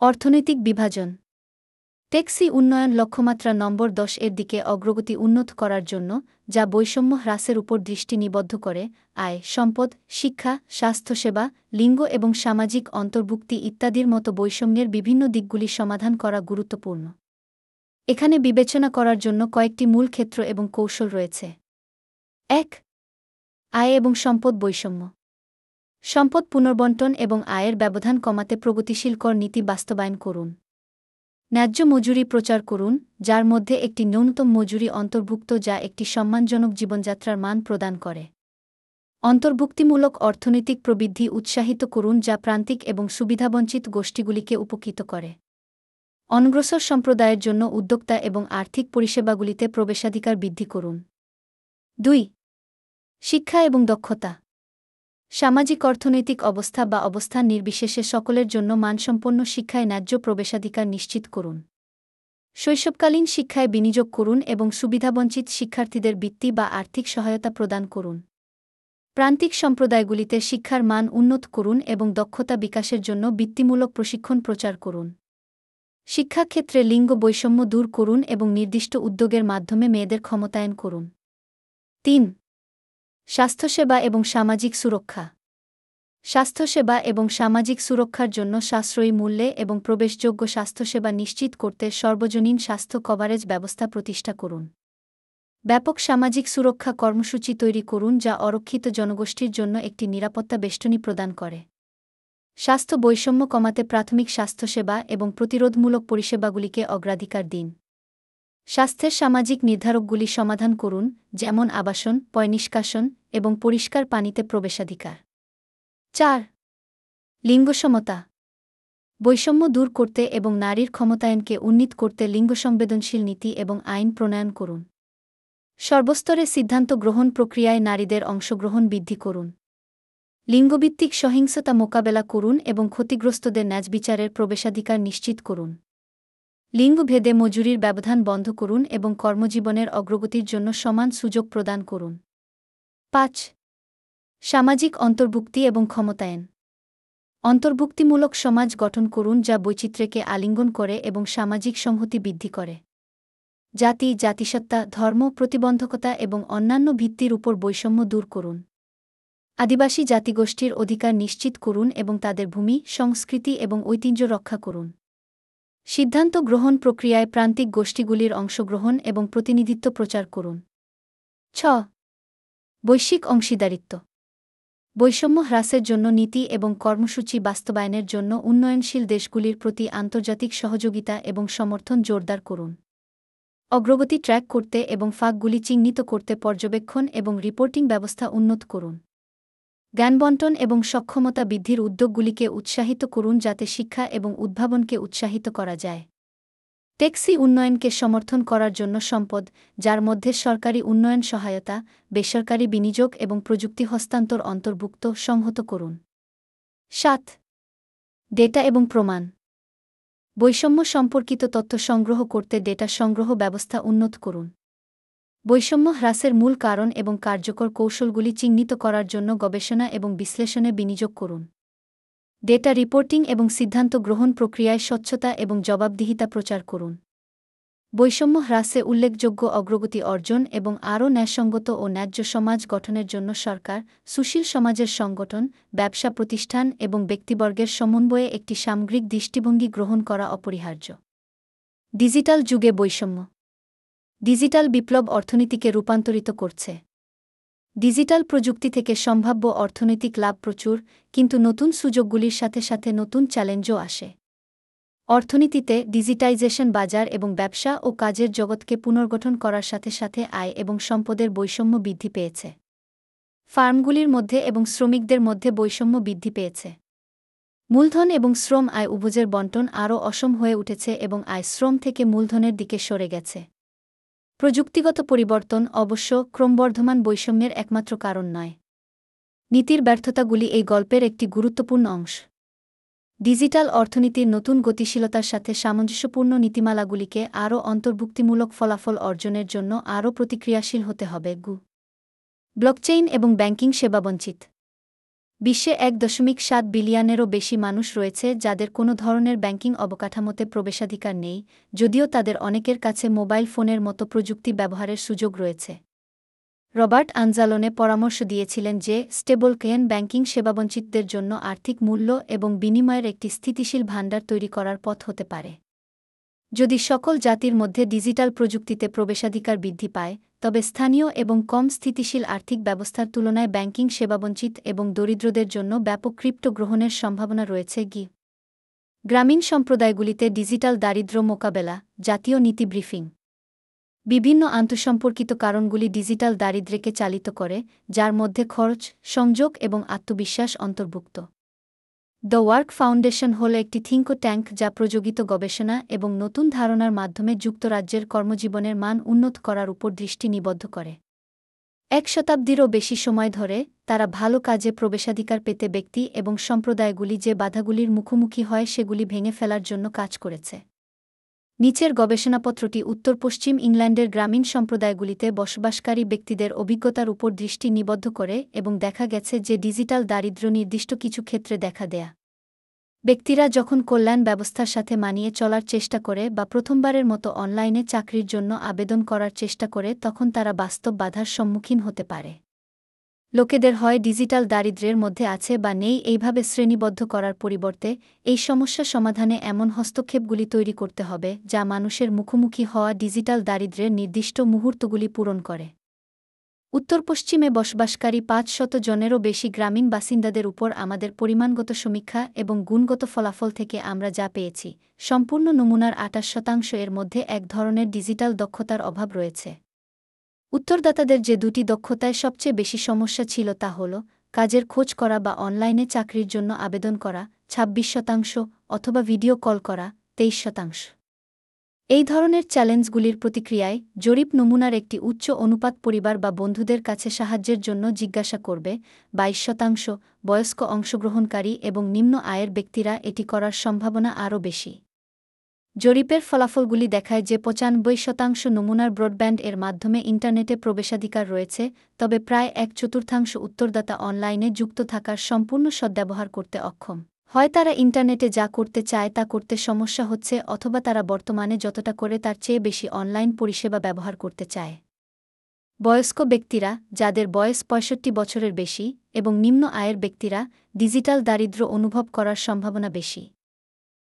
অর্থনৈতিক বিভাজন। টেক্সি উন্নয়ন লক্ষ্যমাত্রা নম্বর দশ এর দিকে অগ্রগতি উন্নত করার জন্য, যা বৈষম্য হ্রাসের উপর দৃষ্টি নিবদ্ধ করে, আয়, সম্পদ, শিক্ষা, স্বাস্থ্যসেবা, লিঙ্গ এবং সামাজিক অন্তর্ভুক্তি ইত্যাদির মতো বৈষম্যের বিভিন্ন দিকগুলি সমাধান করা গুরুত্বপূর্ণ। এখানে বিবেচনা করার জন্য কয়েকটি মূল ক্ষেত্র এবং কৌশল রয়েছে। এক, আয় এবং সম্পদ বৈষম্য। সম্পদ পুনর্বন্টন এবং আয়ের ব্যবধান কমাতে প্রগতিশীল কর নীতি বাস্তবায়ন করুন। ন্যায্য মজুরি প্রচার করুন, যার মধ্যে একটি ন্যূনতম মজুরি অন্তর্ভুক্ত যা একটি সম্মানজনক জীবনযাত্রার মান প্রদান করে। অন্তর্ভুক্তিমূলক অর্থনৈতিক প্রবৃদ্ধি উৎসাহিত করুন, যা প্রান্তিক এবং সুবিধাবঞ্চিত গোষ্ঠীগুলিকে উপকৃত করে। অনগ্রসর সম্প্রদায়ের জন্য উদ্যোক্তা এবং আর্থিক পরিষেবাগুলিতে প্রবেশাধিকার বৃদ্ধি করুন। দুই, শিক্ষা এবং দক্ষতা। সামাজিক অর্থনৈতিক অবস্থা বা অবস্থান নির্বিশেষে সকলের জন্য মানসম্পন্ন শিক্ষায় ন্যায্য প্রবেশাধিকার নিশ্চিত করুন। শৈশবকালীন শিক্ষায় বিনিয়োগ করুন এবং সুবিধাবঞ্চিত শিক্ষার্থীদের বৃত্তি বা আর্থিক সহায়তা প্রদান করুন। প্রান্তিক সম্প্রদায়গুলিতে শিক্ষার মান উন্নত করুন এবং দক্ষতা বিকাশের জন্য বৃত্তিমূলক প্রশিক্ষণ প্রচার করুন। শিক্ষাক্ষেত্রে লিঙ্গ বৈষম্য দূর করুন এবং নির্দিষ্ট উদ্যোগের মাধ্যমে মেয়েদের ক্ষমতায়ন করুন। তিন স্বাস্থ্যসেবা এবং সামাজিক সুরক্ষা। স্বাস্থ্যসেবা এবং সামাজিক সুরক্ষার জন্য সাশ্রয়ী মূল্যে এবং প্রবেশযোগ্য স্বাস্থ্যসেবা নিশ্চিত করতে সর্বজনীন স্বাস্থ্য কভারেজ ব্যবস্থা প্রতিষ্ঠা করুন। ব্যাপক সামাজিক সুরক্ষা কর্মসূচি তৈরি করুন যা অরক্ষিত জনগোষ্ঠীর জন্য একটি নিরাপত্তা বেষ্টনী প্রদান করে। স্বাস্থ্য বৈষম্য কমাতে প্রাথমিক স্বাস্থ্যসেবা এবং প্রতিরোধমূলক পরিষেবাগুলিকে অগ্রাধিকার দিন। স্বাস্থ্যের সামাজিক নির্ধারকগুলি সমাধান করুন, যেমন আবাসন, পয়নিষ্কাশন এবং পরিষ্কার পানিতে প্রবেশাধিকার। চার লিঙ্গসমতা বৈষম্য দূর করতে এবং নারীর ক্ষমতায়নকে উন্নীত করতে লিঙ্গসংবেদনশীল নীতি এবং আইন প্রণয়ন করুন। সর্বস্তরে সিদ্ধান্ত গ্রহণ প্রক্রিয়ায় নারীদের অংশগ্রহণ বৃদ্ধি করুন। লিঙ্গভিত্তিক সহিংসতা মোকাবেলা করুন এবং ক্ষতিগ্রস্তদের ন্যাজবিচারের প্রবেশাধিকার নিশ্চিত করুন। লিঙ্গভেদে মজুরির ব্যবধান বন্ধ করুন এবং কর্মজীবনের অগ্রগতির জন্য সমান সুযোগ প্রদান করুন। পাঁচ, সামাজিক অন্তর্ভুক্তি এবং ক্ষমতায়ন। অন্তর্ভুক্তিমূলক সমাজ গঠন করুন যা বৈচিত্র্যকে আলিঙ্গন করে এবং সামাজিক সংহতি বৃদ্ধি করে। জাতি, জাতিসত্তা, ধর্ম, প্রতিবন্ধকতা এবং অন্যান্য ভিত্তির উপর বৈষম্য দূর করুন। আদিবাসী জাতিগোষ্ঠীর অধিকার নিশ্চিত করুন এবং তাদের ভূমি, সংস্কৃতি এবং ঐতিহ্য রক্ষা করুন। সিদ্ধান্ত গ্রহণ প্রক্রিয়ায় প্রান্তিক গোষ্ঠীগুলির অংশগ্রহণ এবং প্রতিনিধিত্ব প্রচার করুন। ছ। বৈশ্বিক অংশীদারিত্ব। বৈষম্য হ্রাসের জন্য নীতি এবং কর্মসূচি বাস্তবায়নের জন্য উন্নয়নশীল দেশগুলির প্রতি আন্তর্জাতিক সহযোগিতা এবং সমর্থন জোরদার করুন। অগ্রগতি ট্র্যাক করতে এবং ফাঁকগুলি চিহ্নিত করতে পর্যবেক্ষণ এবং রিপোর্টিং ব্যবস্থা উন্নত করুন। জ্ঞানবন্টন এবং সক্ষমতা বৃদ্ধির উদ্যোগগুলিকে উৎসাহিত করুন যাতে শিক্ষা এবং উদ্ভাবনকে উৎসাহিত করা যায়। টেক্সি উন্নয়নকে সমর্থন করার জন্য সম্পদ, যার মধ্যে সরকারি উন্নয়ন সহায়তা, বেসরকারি বিনিয়োগ এবং প্রযুক্তি হস্তান্তর অন্তর্ভুক্ত সংহত করুন। সাত, ডেটা এবং প্রমাণ। বৈষম্য সম্পর্কিত তথ্য সংগ্রহ করতে ডেটা সংগ্রহ ব্যবস্থা উন্নত করুন। বৈষম্য হ্রাসের মূল কারণ এবং কার্যকর কৌশলগুলি চিহ্নিত করার জন্য গবেষণা এবং বিশ্লেষণে বিনিয়োগ করুন। ডেটা রিপোর্টিং এবং সিদ্ধান্ত গ্রহণ প্রক্রিয়ায় স্বচ্ছতা এবং জবাবদিহিতা প্রচার করুন। বৈষম্য হ্রাসে উল্লেখযোগ্য অগ্রগতি অর্জন এবং আরও ন্যায়সঙ্গত ও ন্যায্য সমাজ গঠনের জন্য সরকার, সুশীল সমাজের সংগঠন, ব্যবসা প্রতিষ্ঠান এবং ব্যক্তিবর্গের সমন্বয়ে একটি সামগ্রিক দৃষ্টিভঙ্গি গ্রহণ করা অপরিহার্য। ডিজিটাল যুগে বৈষম্য ডিজিটাল বিপ্লব অর্থনীতিকে রূপান্তরিত করছে। ডিজিটাল প্রযুক্তি থেকে সম্ভাব্য অর্থনৈতিক লাভ প্রচুর, কিন্তু নতুন সুযোগগুলির সাথে সাথে নতুন চ্যালেঞ্জও আসে। অর্থনীতিতে ডিজিটাইজেশন বাজার এবং ব্যবসা ও কাজের জগৎকে পুনর্গঠন করার সাথে সাথে আয় এবং সম্পদের বৈষম্য বৃদ্ধি পেয়েছে। ফার্মগুলির মধ্যে এবং শ্রমিকদের মধ্যে বৈষম্য বৃদ্ধি পেয়েছে। মূলধন এবং শ্রম আয় উভজের বন্টন আরও অসম হয়ে উঠেছে এবং আয় শ্রম থেকে মূলধনের দিকে সরে গেছে। প্রযুক্তিগত পরিবর্তন অবশ্য ক্রমবর্ধমান বৈষম্যের একমাত্র কারণ নয়। নীতির ব্যর্থতাগুলি এই গল্পের একটি গুরুত্বপূর্ণ অংশ। ডিজিটাল অর্থনীতির নতুন গতিশীলতার সাথে সামঞ্জস্যপূর্ণ নীতিমালাগুলিকে আরও অন্তর্ভুক্তিমূলক ফলাফল অর্জনের জন্য আরও প্রতিক্রিয়াশীল হতে হবে গু। ব্লকচেইন এবং ব্যাংকিং সেবাবঞ্চিত বিশ্বে এক দশমিক সাত বিলিয়নেরও বেশি মানুষ রয়েছে যাদের কোনো ধরনের ব্যাংকিং অবকাঠামোতে প্রবেশাধিকার নেই, যদিও তাদের অনেকের কাছে মোবাইল ফোনের মতো প্রযুক্তি ব্যবহারের সুযোগ রয়েছে। রবার্ট আনজালনে পরামর্শ দিয়েছিলেন যে স্টেবল কেন ব্যাংকিং সেবাবঞ্চিতদের জন্য আর্থিক মূল্য এবং বিনিময়ের একটি স্থিতিশীল ভাণ্ডার তৈরি করার পথ হতে পারে। যদি সকল জাতির মধ্যে ডিজিটাল প্রযুক্তিতে প্রবেশাধিকার বৃদ্ধি পায়, তবে স্থানীয় এবং কম স্থিতিশীল আর্থিক ব্যবস্থার তুলনায় ব্যাংকিং সেবাবঞ্চিত এবং দরিদ্রদের জন্য ব্যাপক ক্রিপ্টো গ্রহণের সম্ভাবনা রয়েছে গি। গ্রামীণ সম্প্রদায়গুলিতে ডিজিটাল দারিদ্র্য মোকাবেলা, জাতীয় নীতি ব্রিফিং। বিভিন্ন আন্তঃসম্পর্কিত কারণগুলি ডিজিটাল দারিদ্র্যকে চালিত করে, যার মধ্যে খরচ, সংযোগ এবং আত্মবিশ্বাস অন্তর্ভুক্ত। দ্য ওয়ার্ক ফাউন্ডেশন হল একটি থিঙ্ক ট্যাঙ্ক যা প্রযোগিত গবেষণা এবং নতুন ধারণার মাধ্যমে যুক্তরাজ্যের কর্মজীবনের মান উন্নত করার উপর দৃষ্টি নিবদ্ধ করে। এক শতাব্দীরও বেশি সময় ধরে, তারা ভালো কাজে প্রবেশাধিকার পেতে ব্যক্তি এবং সম্প্রদায়গুলি যে বাধাগুলির মুখোমুখি হয় সেগুলি ভেঙে ফেলার জন্য কাজ করেছে। নিচের গবেষণাপত্রটি উত্তর পশ্চিম ইংল্যান্ডের গ্রামীণ সম্প্রদায়গুলিতে বসবাসকারী ব্যক্তিদের অভিজ্ঞতার উপর দৃষ্টি নিবদ্ধ করে এবং দেখা গেছে যে ডিজিটাল দারিদ্র্য নির্দিষ্ট কিছু ক্ষেত্রে দেখা দেয়া। ব্যক্তিরা যখন কল্যাণ ব্যবস্থার সাথে মানিয়ে চলার চেষ্টা করে বা প্রথমবারের মতো অনলাইনে চাকরির জন্য আবেদন করার চেষ্টা করে, তখন তারা বাস্তব বাধার সম্মুখীন হতে পারে। লোকেদের হয় ডিজিটাল দারিদ্র্যের মধ্যে আছে বা নেই এইভাবে শ্রেণীবদ্ধ করার পরিবর্তে এই সমস্যা সমাধানে এমন হস্তক্ষেপগুলি তৈরি করতে হবে যা মানুষের মুখোমুখি হওয়া ডিজিটাল দারিদ্র্যের নির্দিষ্ট মুহূর্তগুলি পূরণ করে। উত্তর পশ্চিমে বসবাসকারী পাঁচ শত জনেরও বেশি গ্রামীণ বাসিন্দাদের উপর আমাদের পরিমাণগত সমীক্ষা এবং গুণগত ফলাফল থেকে আমরা যা পেয়েছি, সম্পূর্ণ নমুনার আটাশ শতাংশ এর মধ্যে এক ধরনের ডিজিটাল দক্ষতার অভাব রয়েছে। উত্তরদাতাদের যে দুটি দক্ষতায় সবচেয়ে বেশি সমস্যা ছিল তা হল কাজের খোঁজ করা বা অনলাইনে চাকরির জন্য আবেদন করা ২৬ শতাংশ অথবা ভিডিও কল করা, তেইশ শতাংশ। এই ধরনের চ্যালেঞ্জগুলির প্রতিক্রিয়ায় জরিপ নমুনার একটি উচ্চ অনুপাত পরিবার বা বন্ধুদের কাছে সাহায্যের জন্য জিজ্ঞাসা করবে, বাইশ শতাংশ বয়স্ক অংশগ্রহণকারী এবং নিম্ন আয়ের ব্যক্তিরা এটি করার সম্ভাবনা আরও বেশি। জরিপের ফলাফলগুলি দেখায় যে পঁচানব্বই শতাংশ নমুনার ব্রডব্যান্ড এর মাধ্যমে ইন্টারনেটে প্রবেশাধিকার রয়েছে, তবে প্রায় এক চতুর্থাংশ উত্তরদাতা অনলাইনে যুক্ত থাকার সম্পূর্ণ সদ্ব্যবহার করতে অক্ষম। হয় তারা ইন্টারনেটে যা করতে চায় তা করতে সমস্যা হচ্ছে অথবা তারা বর্তমানে যতটা করে তার চেয়ে বেশি অনলাইন পরিষেবা ব্যবহার করতে চায়। বয়স্ক ব্যক্তিরা, যাদের বয়স পঁয়ষট্টি বছরের বেশি এবং নিম্ন আয়ের ব্যক্তিরা, ডিজিটাল দারিদ্র্য অনুভব করার সম্ভাবনা বেশি।